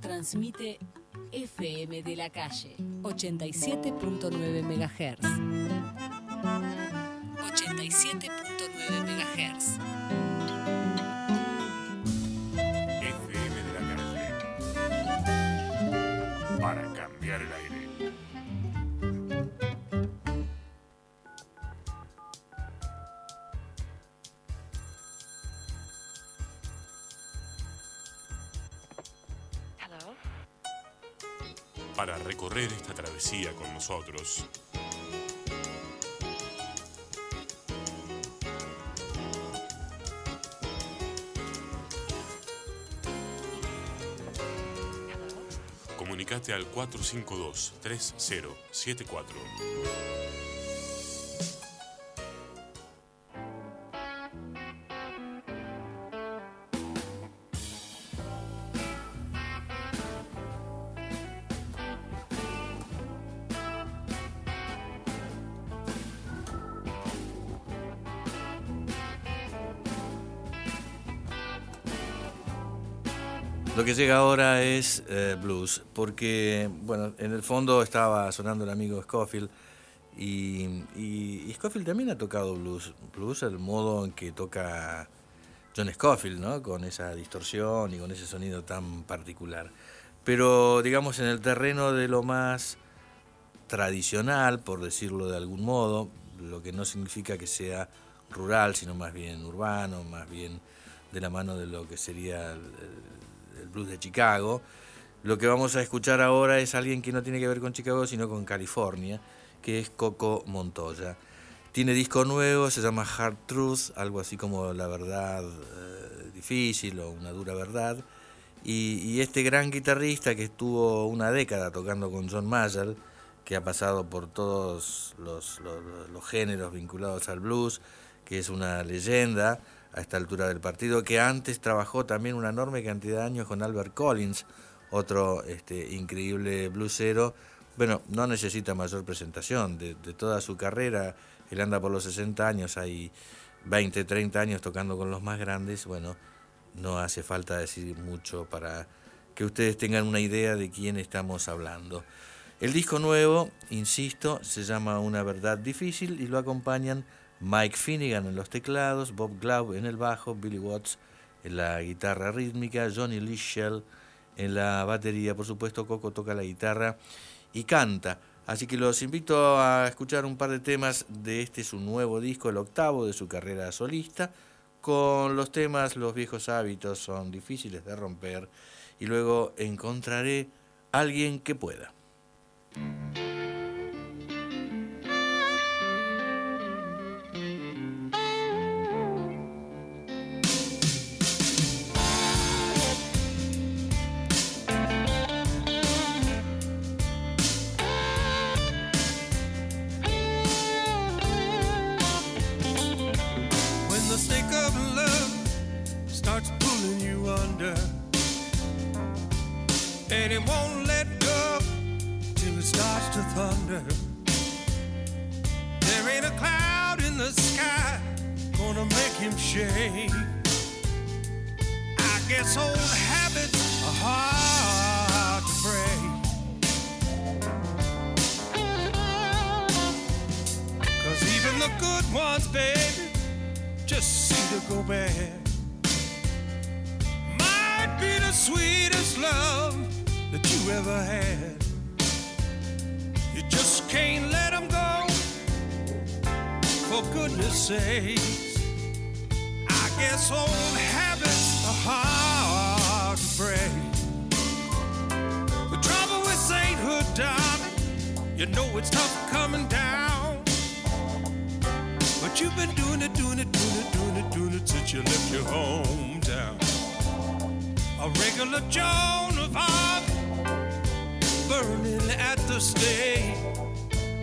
Transmite FM de la calle 87.9 MHz. 87.9 MHz. con nosotros. Comunicate al 452 3074. Llega ahora es eh, blues, porque, bueno, en el fondo estaba sonando el amigo Scofield y, y, y Scofield también ha tocado blues. Blues, el modo en que toca John Scofield, ¿no? Con esa distorsión y con ese sonido tan particular. Pero, digamos, en el terreno de lo más tradicional, por decirlo de algún modo, lo que no significa que sea rural, sino más bien urbano, más bien de la mano de lo que sería el, blues de Chicago. Lo que vamos a escuchar ahora es alguien que no tiene que ver con Chicago, sino con California, que es Coco Montoya. Tiene disco nuevo, se llama Hard Truth, algo así como la verdad eh, difícil o una dura verdad. Y, este gran guitarrista que estuvo una década tocando con John Mayall, que ha pasado por todos los géneros vinculados al blues, que es una leyenda, a esta altura del partido, que antes trabajó también una enorme cantidad de años con Albert Collins, otro este, increíble bluesero. Bueno, no necesita mayor presentación de, de, toda su carrera. Él anda por los 60 años, hay 20, 30 años tocando con los más grandes. Bueno, no hace falta decir mucho para que ustedes tengan una idea de quién estamos hablando. El disco nuevo, insisto, se llama Una verdad difícil y lo acompañan Mike Finnegan en los teclados, Bob Glaub en el bajo, Billy Watts en la guitarra rítmica, Johnny Lee Shell en la batería, por supuesto Coco toca la guitarra y canta. Así que los invito a escuchar un par de temas de este su nuevo disco, el octavo de su carrera solista, con los temas Los viejos hábitos son difíciles de romper y luego encontraré alguien que pueda. under, and it won't let go till it starts to thunder. There ain't a cloud in the sky gonna make him shake. I guess old habits are hard to break. Cause even the good ones, baby, just seem to go bad sweetest love that you ever had. You just can't let them go, for goodness sakes. I guess old habits are hard to break. The trouble with sainthood, darling, you know it's tough coming down. But you've been doing it, doing it, doing it, doing it, doing it since you left your hometown a regular Joan of Arc, burning at the stake.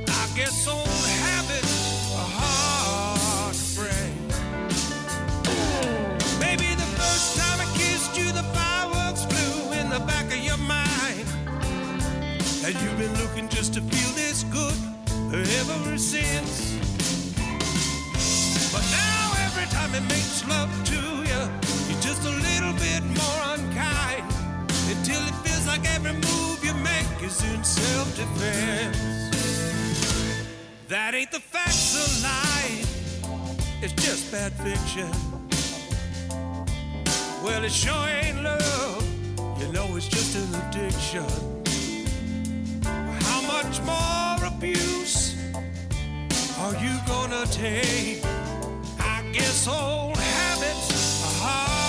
I guess old habits are hard to break. Maybe the first time I kissed you, the fireworks flew in the back of your mind, and you've been looking just to feel this good ever since. But now every time it makes love to just a little bit more unkind until it feels like every move you make is in self defense. That ain't the facts of life, it's just bad fiction. Well, it sure ain't love, you know, it's just an addiction. How much more abuse are you gonna take? I guess old habits are hard.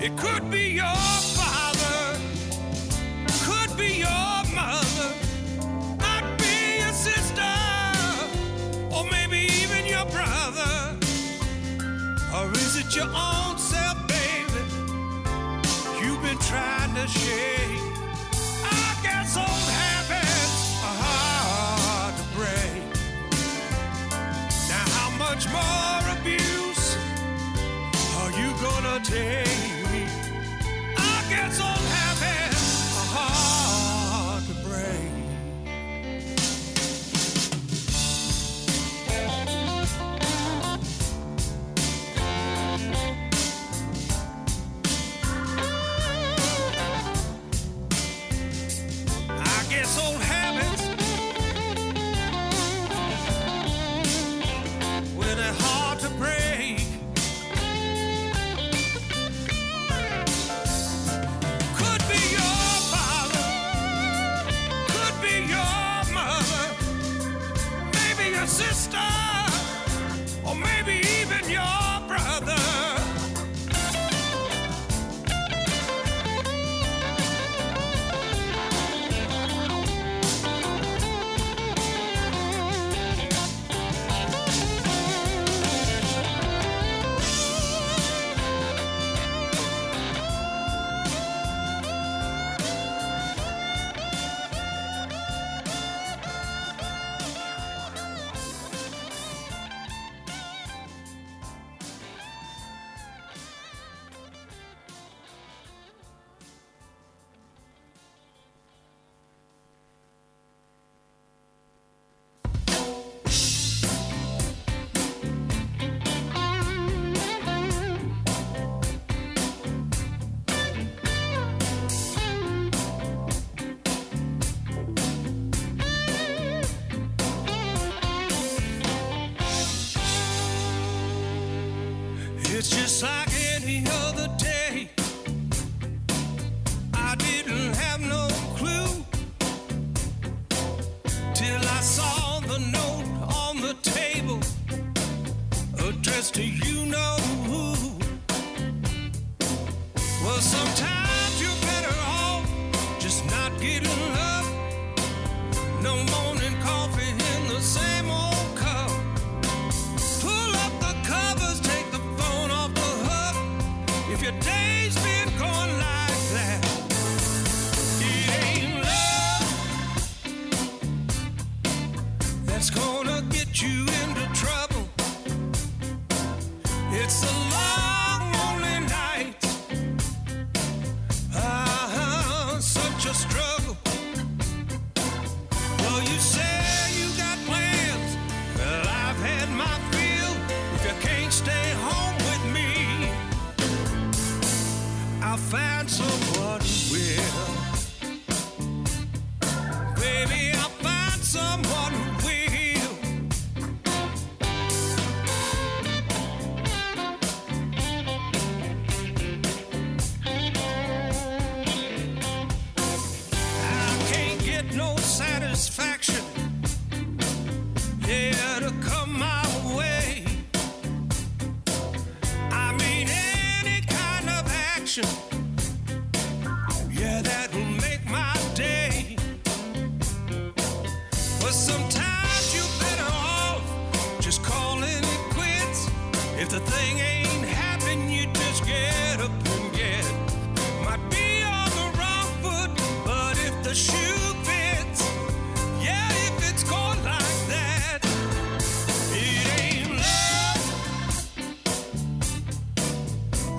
It could be your father, could be your mother might be your sister, or maybe even your brother. Or is it your own self, baby? You've been trying to shake. I guess old habits are hard to break. Now, how much more abuse are you gonna take?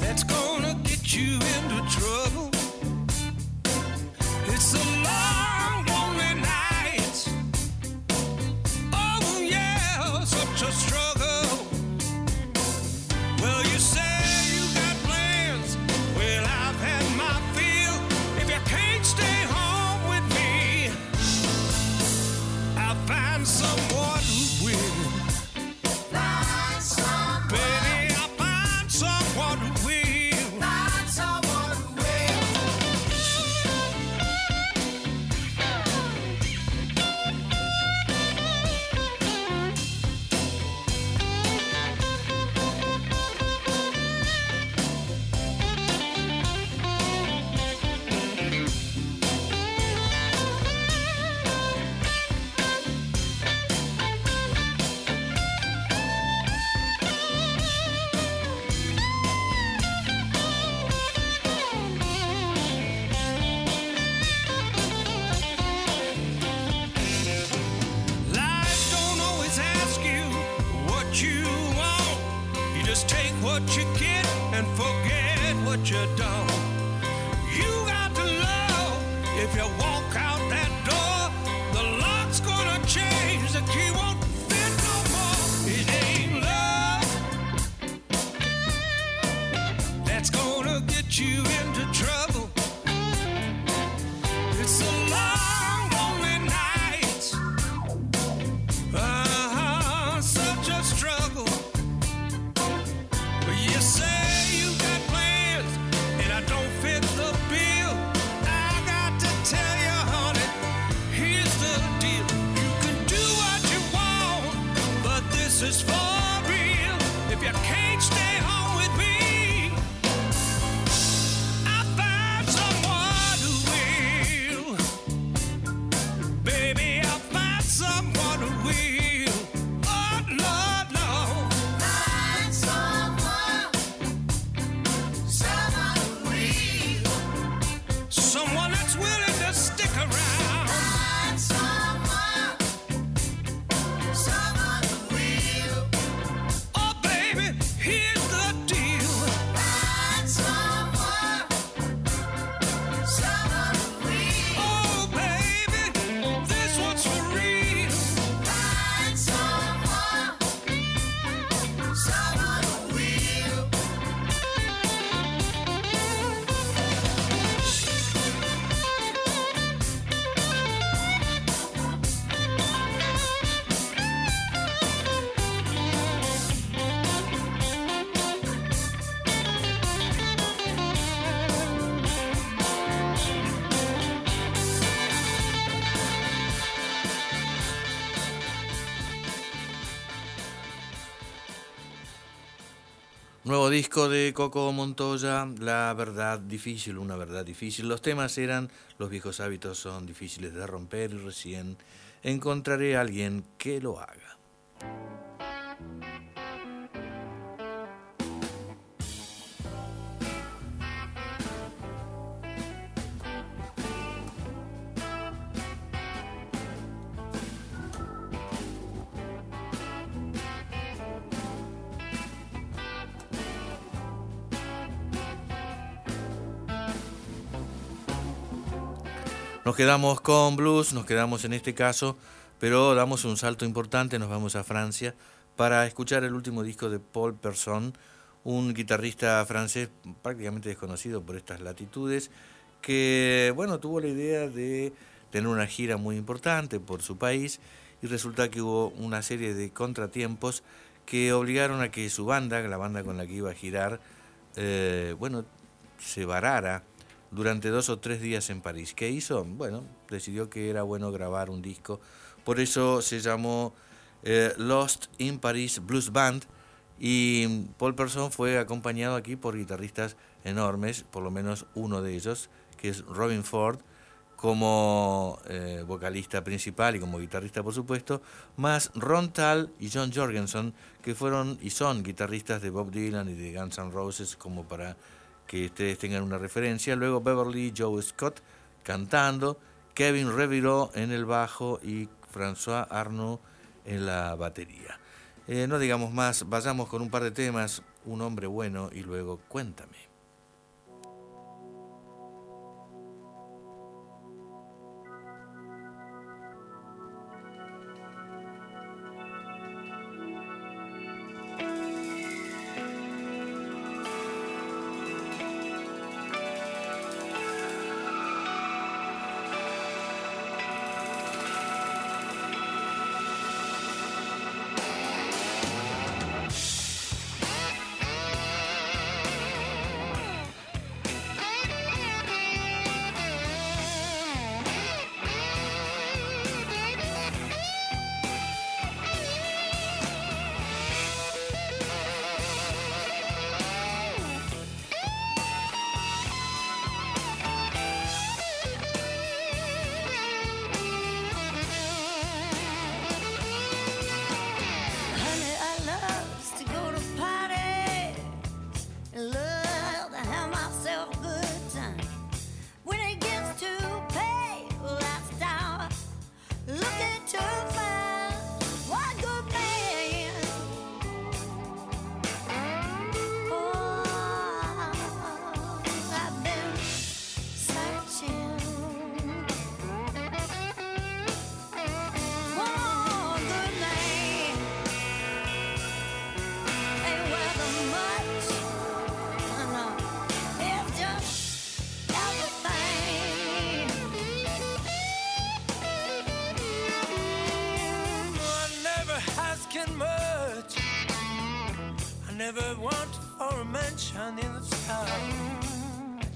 that's gonna get you into trouble. It's a disco de Coco Montoya, La verdad difícil, una verdad difícil. Los temas eran Los viejos hábitos son difíciles de romper y recién encontraré a alguien que lo haga. quedamos con blues, nos quedamos en este caso, pero damos un salto importante, nos vamos a Francia para escuchar el último disco de Paul Person, un guitarrista francés prácticamente desconocido por estas latitudes, que bueno, tuvo la idea de tener una gira muy importante por su país y resulta que hubo una serie de contratiempos que obligaron a que su banda, la banda con la que iba a girar, eh, bueno, se varara durante dos o tres días en París. ¿Qué hizo? Bueno, decidió que era bueno grabar un disco. Por eso se llamó eh, Lost in Paris Blues Band. Y Paul Person fue acompañado aquí por guitarristas enormes, por lo menos uno de ellos, que es Robin Ford, como eh, vocalista principal y como guitarrista, por supuesto, más Ron Tal y John Jorgensen, que fueron y son guitarristas de Bob Dylan y de Guns N' Roses, como para que ustedes tengan una referencia. Luego Beverly Joe Scott cantando, Kevin Reviro en el bajo y François Arnaud en la batería. Eh, no digamos más, vayamos con un par de temas, un hombre bueno y luego cuéntame.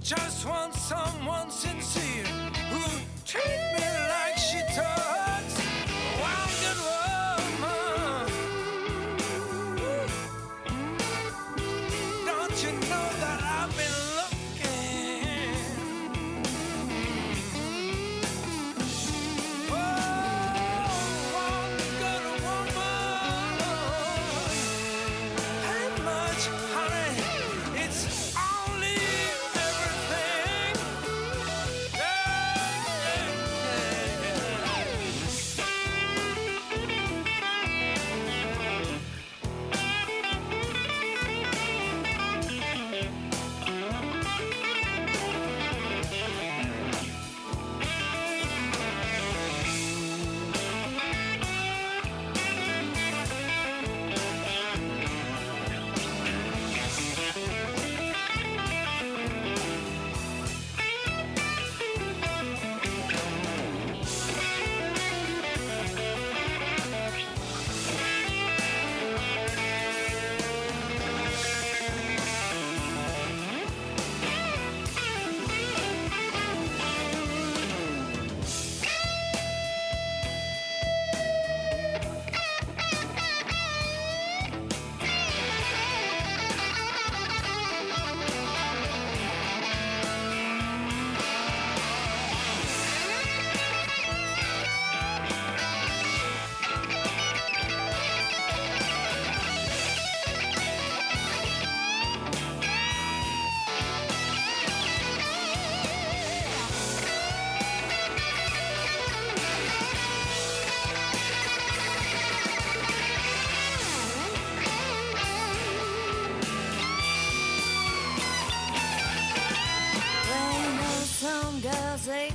Just want someone sincere who treat me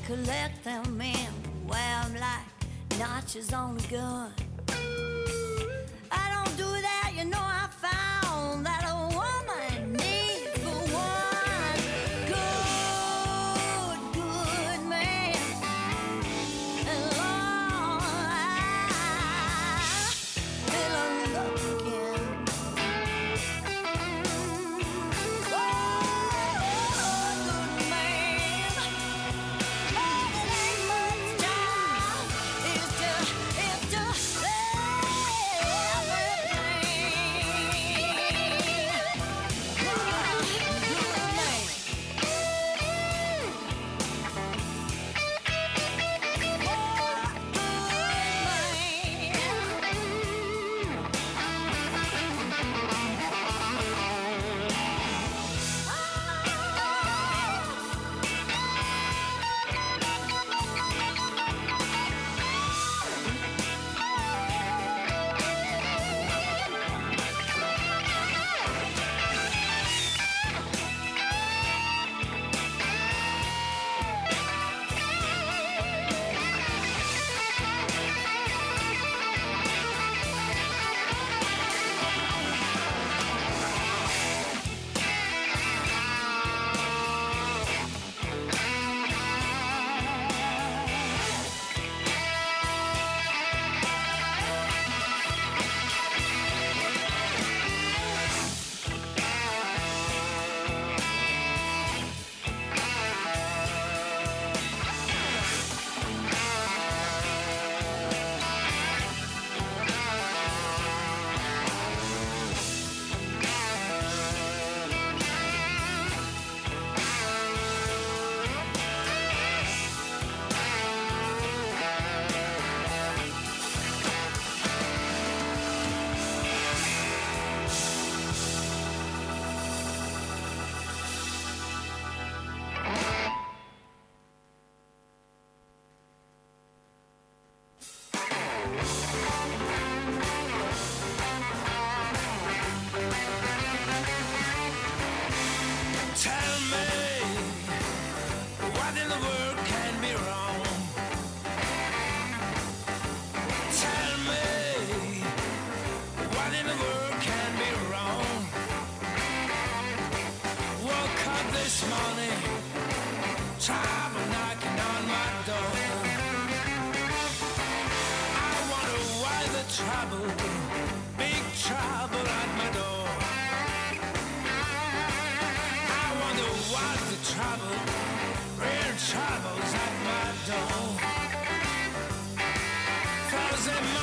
collect them men, wear 'em like notches on a gun. Yeah.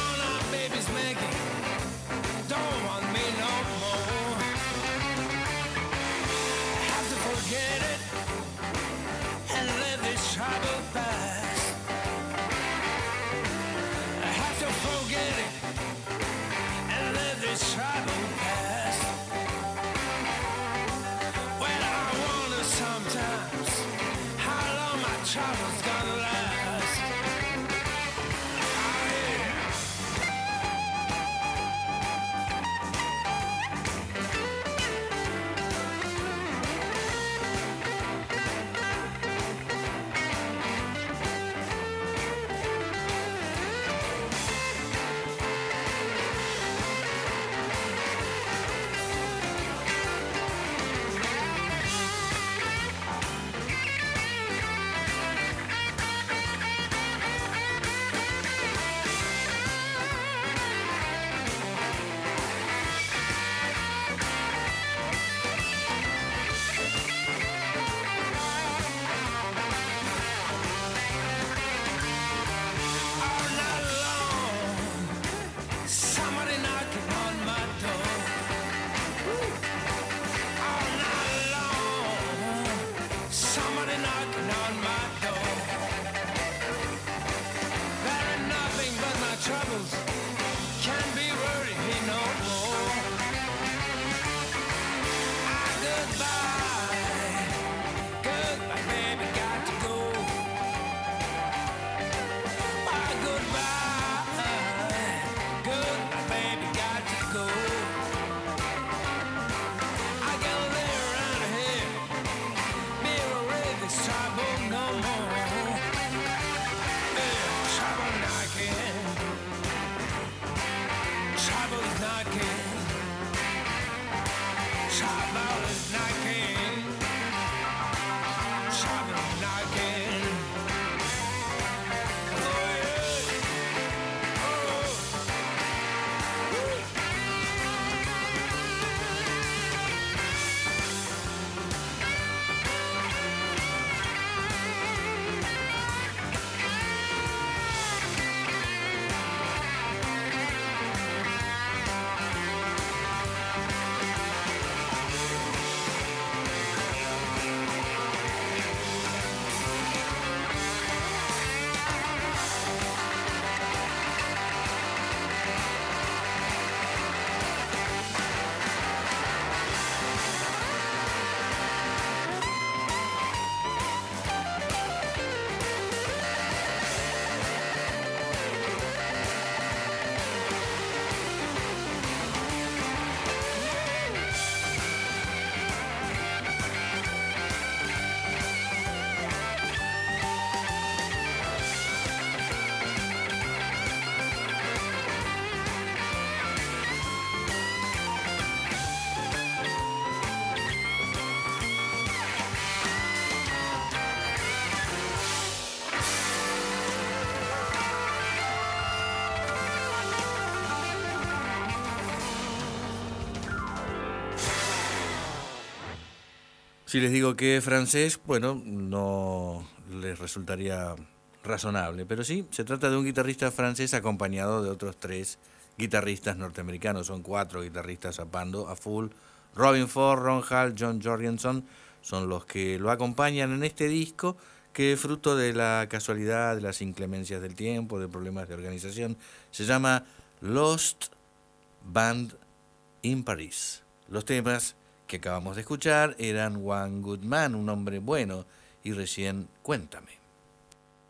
Si les digo que es francés, bueno, no les resultaría razonable, pero sí, se trata de un guitarrista francés acompañado de otros tres guitarristas norteamericanos, son cuatro guitarristas zapando a full. Robin Ford, Ron Hall, John Jorgensen son los que lo acompañan en este disco que fruto de la casualidad, de las inclemencias del tiempo, de problemas de organización, se llama Lost Band in Paris. Los temas que acabamos de escuchar eran One Good Man, un hombre bueno, y recién Cuéntame.